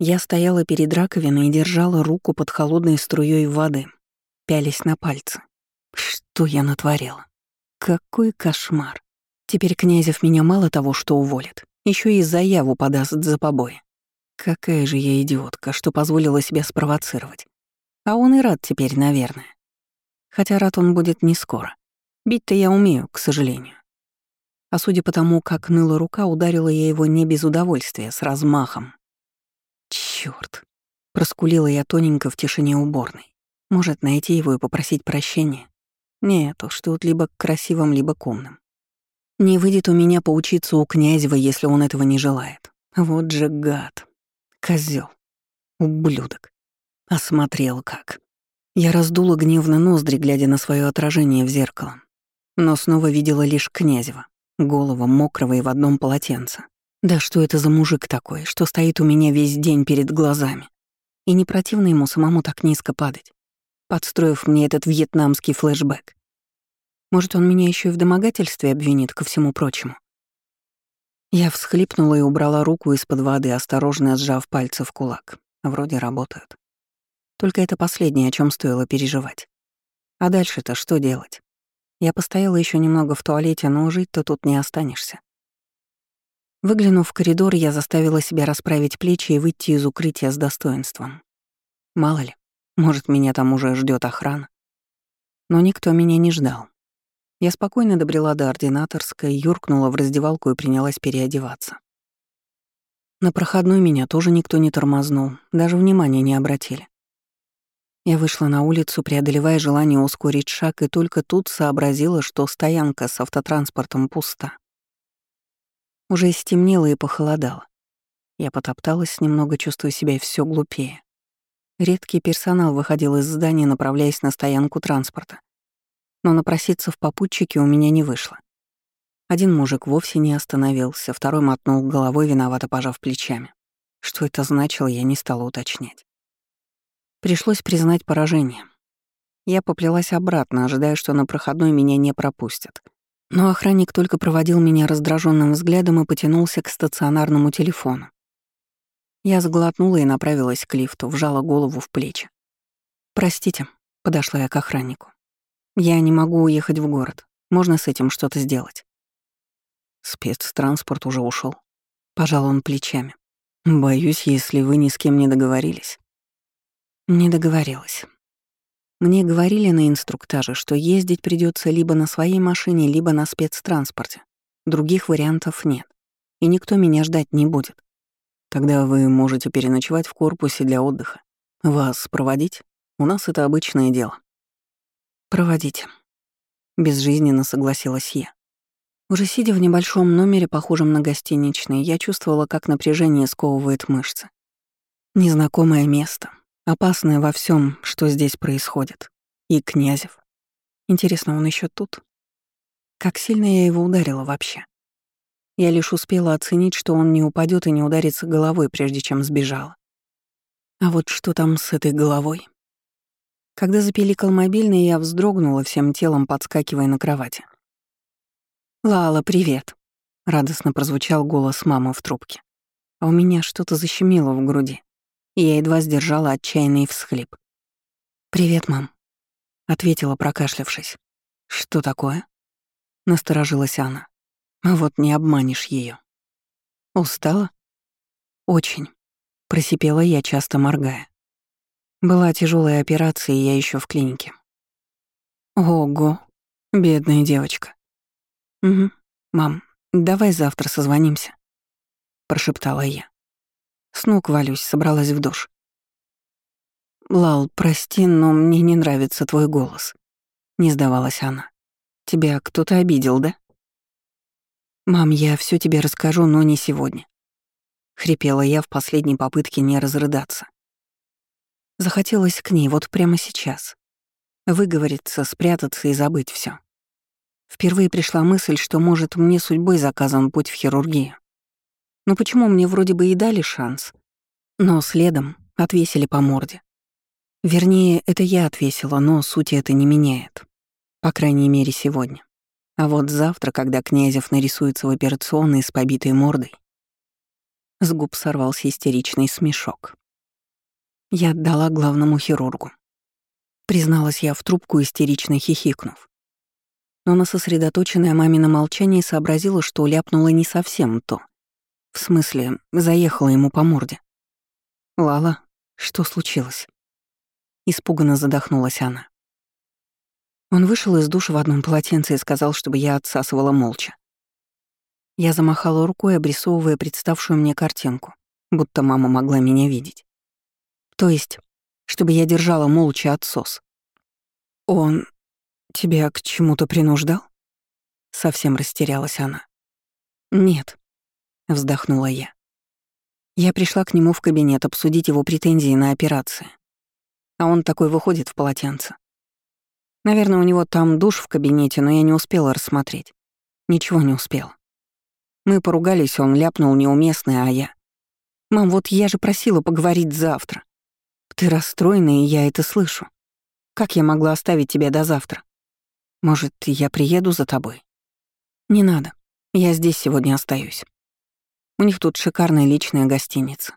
Я стояла перед раковиной и держала руку под холодной струей воды, пялись на пальцы. Что я натворила? Какой кошмар. Теперь Князев меня мало того, что уволит, еще и заяву подаст за побои. Какая же я идиотка, что позволила себя спровоцировать. А он и рад теперь, наверное. Хотя рад он будет не скоро. Бить-то я умею, к сожалению. А судя по тому, как ныла рука, ударила я его не без удовольствия, с размахом. Чёрт. Проскулила я тоненько в тишине уборной. Может, найти его и попросить прощения? Нет уж, тут либо к красивым, либо к умным. Не выйдет у меня поучиться у Князева, если он этого не желает. Вот же гад. Козел, Ублюдок. Осмотрел как. Я раздула гневно ноздри, глядя на свое отражение в зеркало. Но снова видела лишь Князева, голову мокрого и в одном полотенце. Да что это за мужик такой, что стоит у меня весь день перед глазами? И не противно ему самому так низко падать, подстроив мне этот вьетнамский флешбэк. Может, он меня еще и в домогательстве обвинит ко всему прочему. Я всхлипнула и убрала руку из-под воды, осторожно сжав пальцы в кулак. Вроде работают. Только это последнее, о чем стоило переживать. А дальше-то что делать? Я постояла еще немного в туалете, но жить-то тут не останешься. Выглянув в коридор, я заставила себя расправить плечи и выйти из укрытия с достоинством. Мало ли, может, меня там уже ждет охрана. Но никто меня не ждал. Я спокойно добрела до ординаторской, юркнула в раздевалку и принялась переодеваться. На проходной меня тоже никто не тормознул, даже внимания не обратили. Я вышла на улицу, преодолевая желание ускорить шаг, и только тут сообразила, что стоянка с автотранспортом пуста. Уже стемнело и похолодало. Я потопталась, немного чувствуя себя все глупее. Редкий персонал выходил из здания, направляясь на стоянку транспорта но напроситься в попутчике у меня не вышло. Один мужик вовсе не остановился, второй мотнул головой, виновато пожав плечами. Что это значило, я не стала уточнять. Пришлось признать поражение. Я поплелась обратно, ожидая, что на проходной меня не пропустят. Но охранник только проводил меня раздраженным взглядом и потянулся к стационарному телефону. Я сглотнула и направилась к лифту, вжала голову в плечи. «Простите», — подошла я к охраннику. Я не могу уехать в город. Можно с этим что-то сделать? Спецтранспорт уже ушел. Пожал он плечами. Боюсь, если вы ни с кем не договорились. Не договорилась. Мне говорили на инструктаже, что ездить придется либо на своей машине, либо на спецтранспорте. Других вариантов нет. И никто меня ждать не будет. Тогда вы можете переночевать в корпусе для отдыха. Вас проводить? У нас это обычное дело. «Проводите». Безжизненно согласилась я. Уже сидя в небольшом номере, похожем на гостиничный, я чувствовала, как напряжение сковывает мышцы. Незнакомое место, опасное во всем, что здесь происходит. И Князев. Интересно, он еще тут? Как сильно я его ударила вообще? Я лишь успела оценить, что он не упадет и не ударится головой, прежде чем сбежала. А вот что там с этой головой? Когда запеликал мобильный, я вздрогнула всем телом, подскакивая на кровати. «Лала, привет!» — радостно прозвучал голос мамы в трубке. А у меня что-то защемило в груди, я едва сдержала отчаянный всхлип. «Привет, мам», — ответила, прокашлявшись. «Что такое?» — насторожилась она. «А вот не обманешь ее. «Устала?» «Очень», — просипела я, часто моргая. Была тяжелая операция, и я еще в клинике. Ого, бедная девочка. Угу, мам, давай завтра созвонимся, прошептала я. С ног валюсь, собралась в душ. Лал, прости, но мне не нравится твой голос. Не сдавалась она. Тебя кто-то обидел, да? Мам, я все тебе расскажу, но не сегодня. Хрипела я в последней попытке не разрыдаться. Захотелось к ней вот прямо сейчас. Выговориться, спрятаться и забыть все. Впервые пришла мысль, что, может, мне судьбой заказан путь в хирургию. Но почему мне вроде бы и дали шанс? Но следом отвесили по морде. Вернее, это я отвесила, но сути это не меняет. По крайней мере, сегодня. А вот завтра, когда Князев нарисуется в операционной с побитой мордой, С губ сорвался истеричный смешок. Я отдала главному хирургу. Призналась я в трубку, истерично хихикнув. Но на сосредоточенное мамино молчание сообразила, что ляпнула не совсем то. В смысле, заехала ему по морде. «Лала, что случилось?» Испуганно задохнулась она. Он вышел из душа в одном полотенце и сказал, чтобы я отсасывала молча. Я замахала рукой, обрисовывая представшую мне картинку, будто мама могла меня видеть. То есть, чтобы я держала молча отсос. «Он тебя к чему-то принуждал?» Совсем растерялась она. «Нет», — вздохнула я. Я пришла к нему в кабинет обсудить его претензии на операции. А он такой выходит в полотенце. Наверное, у него там душ в кабинете, но я не успела рассмотреть. Ничего не успела. Мы поругались, он ляпнул неуместное, а я... «Мам, вот я же просила поговорить завтра. Ты расстроена, и я это слышу. Как я могла оставить тебя до завтра? Может, я приеду за тобой?» «Не надо. Я здесь сегодня остаюсь. У них тут шикарная личная гостиница.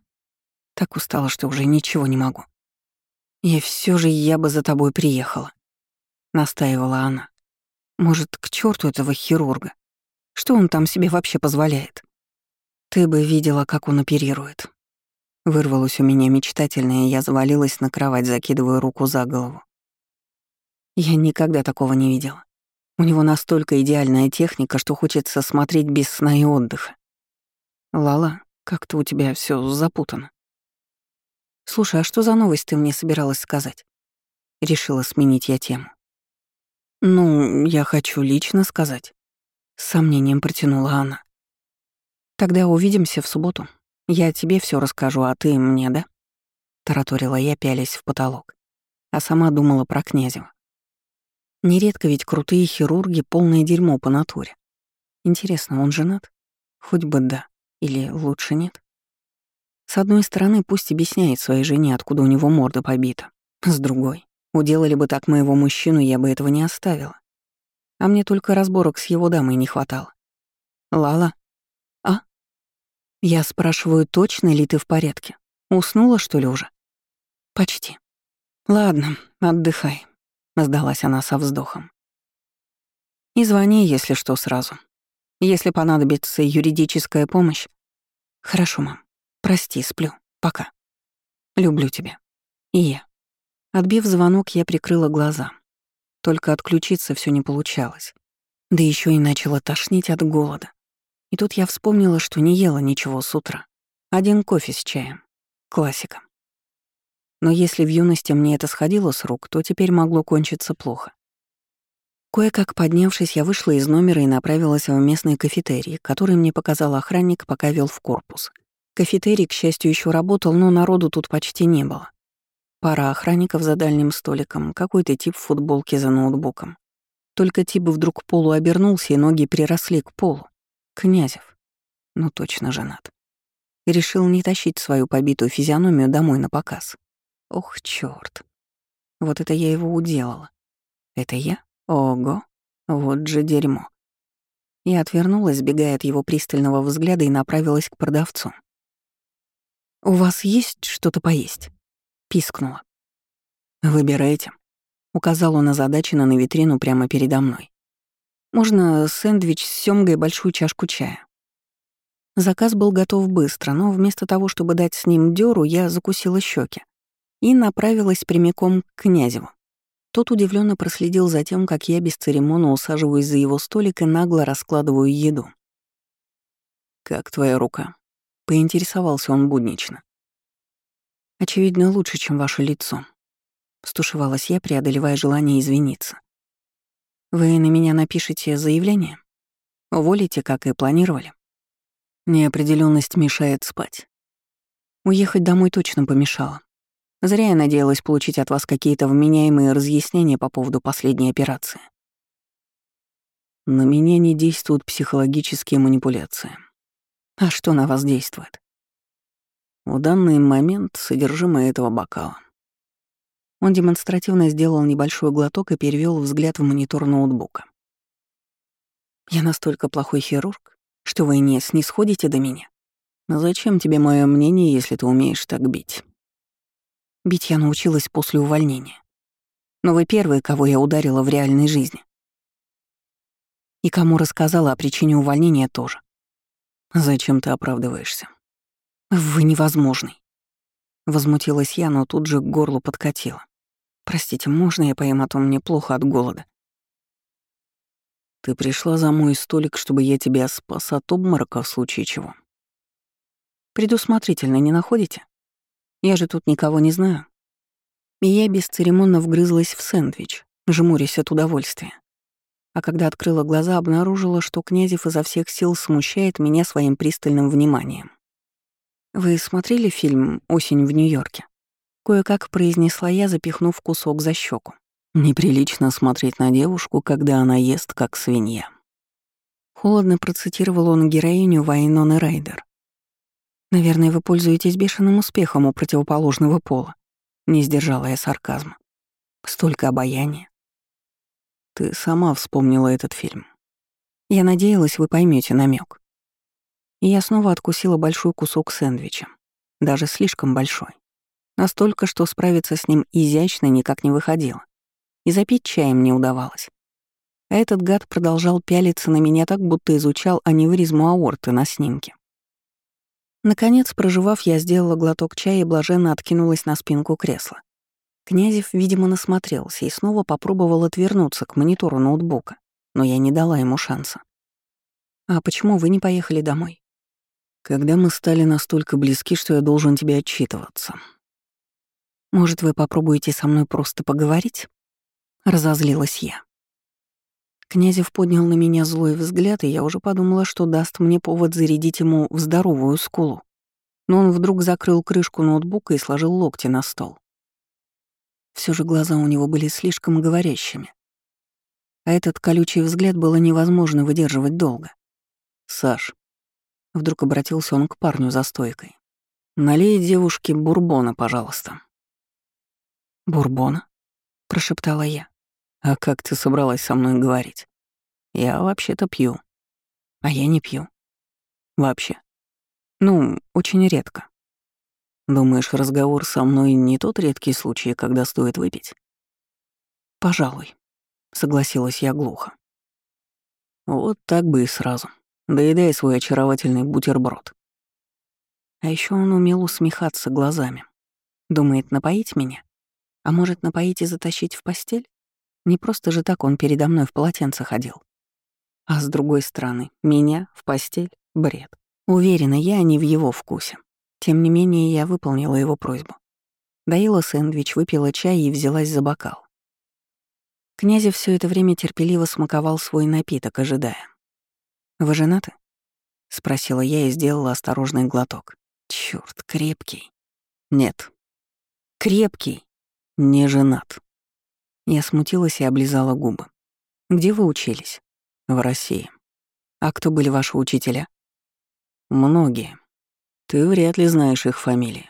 Так устала, что уже ничего не могу. И все же я бы за тобой приехала», — настаивала она. «Может, к черту этого хирурга? Что он там себе вообще позволяет? Ты бы видела, как он оперирует. Вырвалось у меня мечтательное, и я завалилась на кровать, закидывая руку за голову. Я никогда такого не видела. У него настолько идеальная техника, что хочется смотреть без сна и отдыха. Лала, как-то у тебя все запутано. Слушай, а что за новость ты мне собиралась сказать? Решила сменить я тему. Ну, я хочу лично сказать. С сомнением протянула она. «Тогда увидимся в субботу. Я тебе все расскажу, а ты мне, да?» Тараторила я, пялясь в потолок. А сама думала про Князева. Нередко ведь крутые хирурги — полное дерьмо по натуре. Интересно, он женат? Хоть бы да. Или лучше нет? С одной стороны, пусть объясняет своей жене, откуда у него морда побита. С другой, уделали бы так моего мужчину, я бы этого не оставила. А мне только разборок с его дамой не хватало. Лала? А? Я спрашиваю, точно ли ты в порядке? Уснула, что ли, уже? Почти. Ладно, отдыхай, сдалась она со вздохом. И звони, если что, сразу. Если понадобится юридическая помощь. Хорошо, мам. Прости, сплю. Пока. Люблю тебя. И я. Отбив звонок, я прикрыла глаза. Только отключиться все не получалось. Да еще и начала тошнить от голода. И тут я вспомнила, что не ела ничего с утра. Один кофе с чаем. Классика. Но если в юности мне это сходило с рук, то теперь могло кончиться плохо. Кое-как поднявшись, я вышла из номера и направилась в местный кафетерий, который мне показал охранник, пока вел в корпус. Кафетерий, к счастью, еще работал, но народу тут почти не было. Пара охранников за дальним столиком, какой-то тип в футболке за ноутбуком. Только тип вдруг полу обернулся, и ноги приросли к полу. Князев. Ну точно женат. решил не тащить свою побитую физиономию домой на показ. Ох, чёрт. Вот это я его уделала. Это я? Ого. Вот же дерьмо. Я отвернулась, сбегая от его пристального взгляда, и направилась к продавцу. «У вас есть что-то поесть?» Пискнула. «Выбирайте», — указал он озадаченно на витрину прямо передо мной. «Можно сэндвич с сёмгой и большую чашку чая». Заказ был готов быстро, но вместо того, чтобы дать с ним дёру, я закусила щеки и направилась прямиком к Князеву. Тот удивленно проследил за тем, как я без церемона усаживаюсь за его столик и нагло раскладываю еду. «Как твоя рука?» — поинтересовался он буднично. Очевидно, лучше, чем ваше лицо. Стушевалась я, преодолевая желание извиниться. Вы на меня напишите заявление? Уволите, как и планировали? Неопределенность мешает спать. Уехать домой точно помешало. Зря я надеялась получить от вас какие-то вменяемые разъяснения по поводу последней операции. На меня не действуют психологические манипуляции. А что на вас действует? В данный момент содержимое этого бокала. Он демонстративно сделал небольшой глоток и перевел взгляд в монитор ноутбука. «Я настолько плохой хирург, что вы не снисходите до меня?» «Зачем тебе мое мнение, если ты умеешь так бить?» Бить я научилась после увольнения. Но вы первые, кого я ударила в реальной жизни. И кому рассказала о причине увольнения тоже. Зачем ты оправдываешься? Вы невозможный. Возмутилась я, но тут же к горлу подкатила. Простите, можно я поем, а то мне плохо от голода. Ты пришла за мой столик, чтобы я тебя спас от обморока в случае чего. Предусмотрительно не находите? Я же тут никого не знаю. И я бесцеремонно вгрызлась в сэндвич, жмурясь от удовольствия. А когда открыла глаза, обнаружила, что Князев изо всех сил смущает меня своим пристальным вниманием. «Вы смотрели фильм «Осень в Нью-Йорке»?» Кое-как произнесла я, запихнув кусок за щеку. Неприлично смотреть на девушку, когда она ест, как свинья. Холодно процитировал он героиню Вайноны Райдер. «Наверное, вы пользуетесь бешеным успехом у противоположного пола», — не сдержала я сарказма. «Столько обаяния». «Ты сама вспомнила этот фильм. Я надеялась, вы поймете намек. И я снова откусила большой кусок сэндвича, даже слишком большой. Настолько, что справиться с ним изящно никак не выходило и запить чаем не удавалось. А этот гад продолжал пялиться на меня так, будто изучал аневризму аорты на снимке. Наконец, проживав, я сделала глоток чая и блаженно откинулась на спинку кресла. Князев, видимо, насмотрелся и снова попробовал отвернуться к монитору ноутбука, но я не дала ему шанса. «А почему вы не поехали домой?» «Когда мы стали настолько близки, что я должен тебе отчитываться». «Может, вы попробуете со мной просто поговорить?» Разозлилась я. Князев поднял на меня злой взгляд, и я уже подумала, что даст мне повод зарядить ему в здоровую скулу. Но он вдруг закрыл крышку ноутбука и сложил локти на стол. Все же глаза у него были слишком говорящими. А этот колючий взгляд было невозможно выдерживать долго. «Саш», — вдруг обратился он к парню за стойкой, — «налей девушке бурбона, пожалуйста». «Бурбона?» — прошептала я. «А как ты собралась со мной говорить?» «Я вообще-то пью». «А я не пью». «Вообще?» «Ну, очень редко». «Думаешь, разговор со мной не тот редкий случай, когда стоит выпить?» «Пожалуй», — согласилась я глухо. «Вот так бы и сразу. Доедай свой очаровательный бутерброд». А еще он умел усмехаться глазами. Думает, напоить меня? А может, напоить и затащить в постель? Не просто же так он передо мной в полотенце ходил. А с другой стороны, меня в постель — бред. Уверена, я не в его вкусе. Тем не менее, я выполнила его просьбу. Доела сэндвич, выпила чай и взялась за бокал. Князев все это время терпеливо смаковал свой напиток, ожидая. «Вы женаты?» — спросила я и сделала осторожный глоток. Черт, крепкий. Нет. Крепкий. Не женат. Я смутилась и облизала губы. «Где вы учились?» «В России». «А кто были ваши учителя?» «Многие. Ты вряд ли знаешь их фамилии».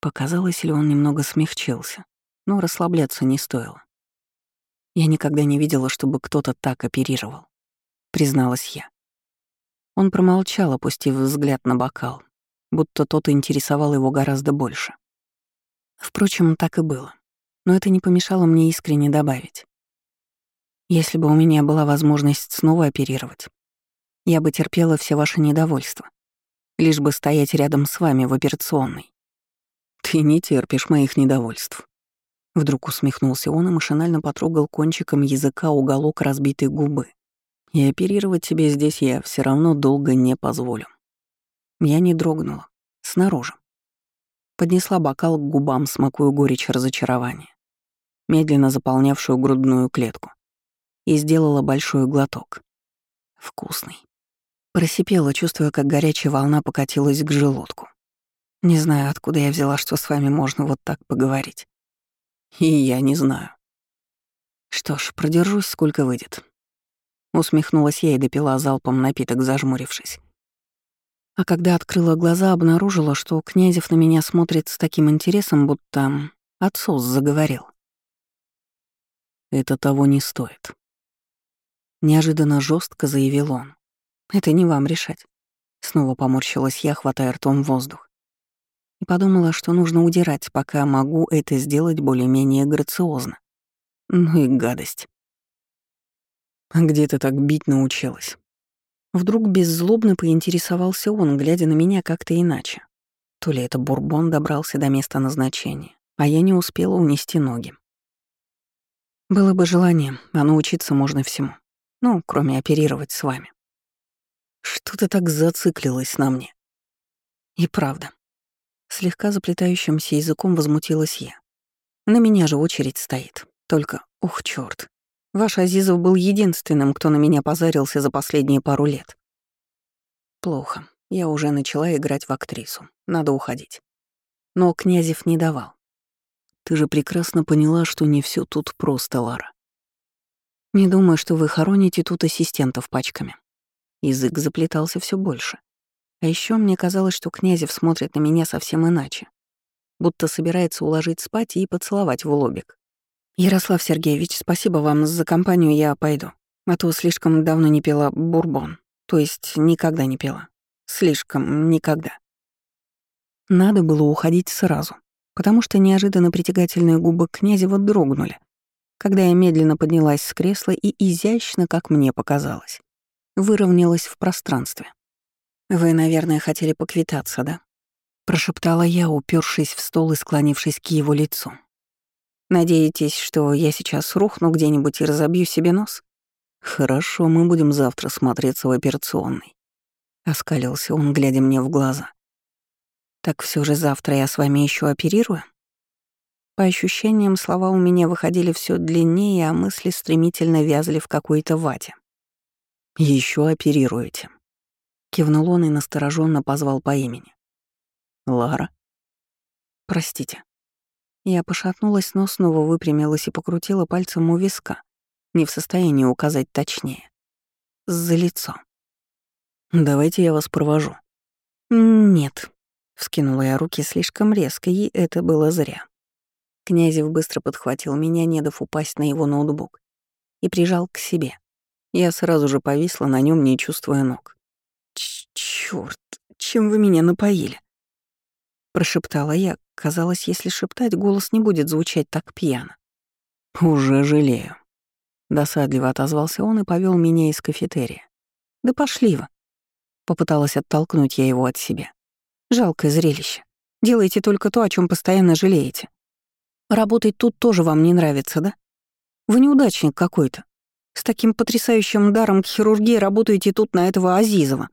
Показалось ли он немного смягчился, но расслабляться не стоило. Я никогда не видела, чтобы кто-то так оперировал, призналась я. Он промолчал, опустив взгляд на бокал, будто тот интересовал его гораздо больше. Впрочем, так и было но это не помешало мне искренне добавить. Если бы у меня была возможность снова оперировать, я бы терпела все ваши недовольства, лишь бы стоять рядом с вами в операционной. Ты не терпишь моих недовольств. Вдруг усмехнулся он и машинально потрогал кончиком языка уголок разбитой губы. И оперировать тебе здесь я все равно долго не позволю. Я не дрогнула. Снаружи. Поднесла бокал к губам, смакуя горечь разочарования, медленно заполнявшую грудную клетку, и сделала большой глоток. Вкусный. Просипела, чувствуя, как горячая волна покатилась к желудку. Не знаю, откуда я взяла, что с вами можно вот так поговорить. И я не знаю. Что ж, продержусь, сколько выйдет. Усмехнулась я и допила залпом напиток, зажмурившись. А когда открыла глаза, обнаружила, что Князев на меня смотрит с таким интересом, будто отцос заговорил. «Это того не стоит», — неожиданно жестко заявил он. «Это не вам решать. Снова поморщилась я, хватая ртом воздух. И подумала, что нужно удирать, пока могу это сделать более-менее грациозно. Ну и гадость. «А где ты так бить научилась?» Вдруг беззлобно поинтересовался он, глядя на меня как-то иначе. То ли это бурбон добрался до места назначения, а я не успела унести ноги. Было бы желание, а научиться можно всему. Ну, кроме оперировать с вами. Что ты так зациклилась на мне? И правда. Слегка заплетающимся языком возмутилась я. На меня же очередь стоит. Только, ух, чёрт. Ваш Азизов был единственным, кто на меня позарился за последние пару лет. Плохо. Я уже начала играть в актрису. Надо уходить. Но Князев не давал. Ты же прекрасно поняла, что не все тут просто, Лара. Не думаю, что вы хороните тут ассистентов пачками. Язык заплетался все больше. А еще мне казалось, что Князев смотрит на меня совсем иначе. Будто собирается уложить спать и поцеловать в лобик. «Ярослав Сергеевич, спасибо вам за компанию, я пойду. А то слишком давно не пила бурбон. То есть никогда не пила. Слишком никогда». Надо было уходить сразу, потому что неожиданно притягательные губы Князева дрогнули, когда я медленно поднялась с кресла и изящно, как мне показалось, выровнялась в пространстве. «Вы, наверное, хотели поквитаться, да?» — прошептала я, упершись в стол и склонившись к его лицу. «Надеетесь, что я сейчас рухну где-нибудь и разобью себе нос?» «Хорошо, мы будем завтра смотреться в операционной», — оскалился он, глядя мне в глаза. «Так все же завтра я с вами еще оперирую?» По ощущениям, слова у меня выходили все длиннее, а мысли стремительно вязли в какой-то вате. Еще оперируете. Кивнул он и настороженно позвал по имени. Лара. Простите. Я пошатнулась, но снова выпрямилась и покрутила пальцем у виска, не в состоянии указать точнее. За лицо. «Давайте я вас провожу». «Нет», — вскинула я руки слишком резко, и это было зря. Князев быстро подхватил меня, не дав упасть на его ноутбук, и прижал к себе. Я сразу же повисла на нем, не чувствуя ног. «Чёрт, чем вы меня напоили?» Прошептала я. Казалось, если шептать, голос не будет звучать так пьяно. «Уже жалею». Досадливо отозвался он и повел меня из кафетерия. «Да пошли вы». Попыталась оттолкнуть я его от себя. Жалкое зрелище. Делайте только то, о чем постоянно жалеете. Работать тут тоже вам не нравится, да? Вы неудачник какой-то. С таким потрясающим даром к хирургии работаете тут на этого Азизова,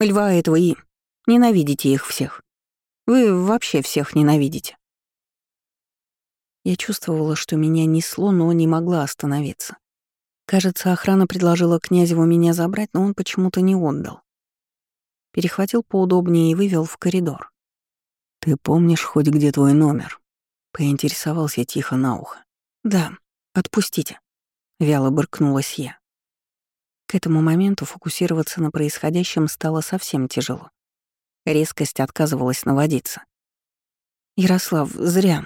льва этого и... Ненавидите их всех. Вы вообще всех ненавидите. Я чувствовала, что меня несло, но не могла остановиться. Кажется, охрана предложила Князеву меня забрать, но он почему-то не отдал. Перехватил поудобнее и вывел в коридор. «Ты помнишь хоть где твой номер?» Поинтересовался тихо на ухо. «Да, отпустите», — вяло быркнулась я. К этому моменту фокусироваться на происходящем стало совсем тяжело. Резкость отказывалась наводиться. «Ярослав, зря.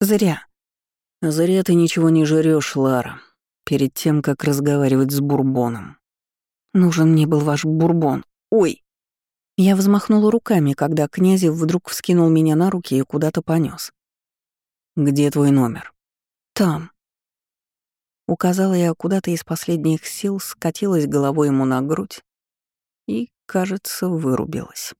Зря». «Зря ты ничего не жрёшь, Лара, перед тем, как разговаривать с Бурбоном». «Нужен мне был ваш Бурбон. Ой!» Я взмахнула руками, когда Князев вдруг вскинул меня на руки и куда-то понёс. «Где твой номер?» «Там». Указала я куда-то из последних сил, скатилась головой ему на грудь и, кажется, вырубилась.